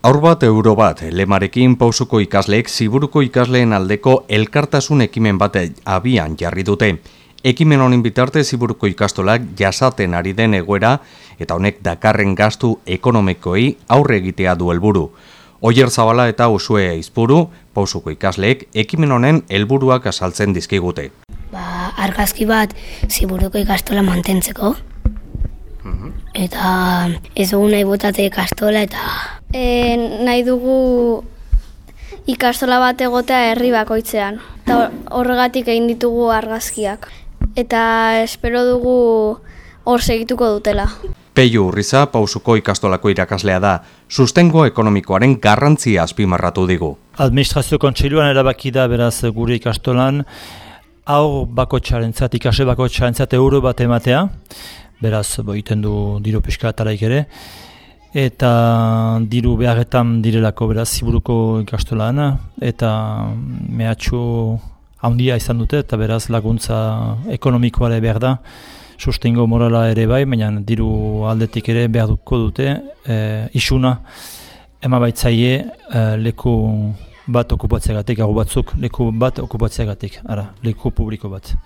Aur bat euro bat, lemarekin pausuko ikasleek ziburuko ikasleen aldeko elkartasun ekimen bat abian jarri dute. Ekimen honin bitarte ziburuko ikastolak jasaten ari den egoera eta honek dakarren gastu ekonomikoei aurre egitea du helburu. Oier Zabala eta Usue Izpuru, pausuko ikasleek, ekimen honen helburuak asaltzen dizkigute. Ba, argazki bat ziburuko ikastola mantentzeko. Eta ez dugu nahi botate ikastola eta e, nahi dugu ikastola bat egotea herri bakoitzean. Eta horregatik egin ditugu argazkiak. Eta espero dugu hor segituko dutela. Peio Urriza pausuko ikastolako irakaslea da, sustengo ekonomikoaren garrantzia azpimarratu digu. Administrazio kontseiluan erabaki da beraz gure ikastolan, hau bako txarentzat, ikase bako txarentzat euro bat ematea, beraz boiten du diru piskataraik ere, eta diru beharretan direlako beraz ziburuko ikastolan, eta mehatxu handia izan dute, eta beraz laguntza ekonomikoare behar da, sustengo morala ere bai, baina diru aldetik ere behar duko dute, e, isuna, ema baitzaie e, leku bat okupatzeagatik, hau batzuk leku bat okupatzeagatik, ara, leku publiko bat.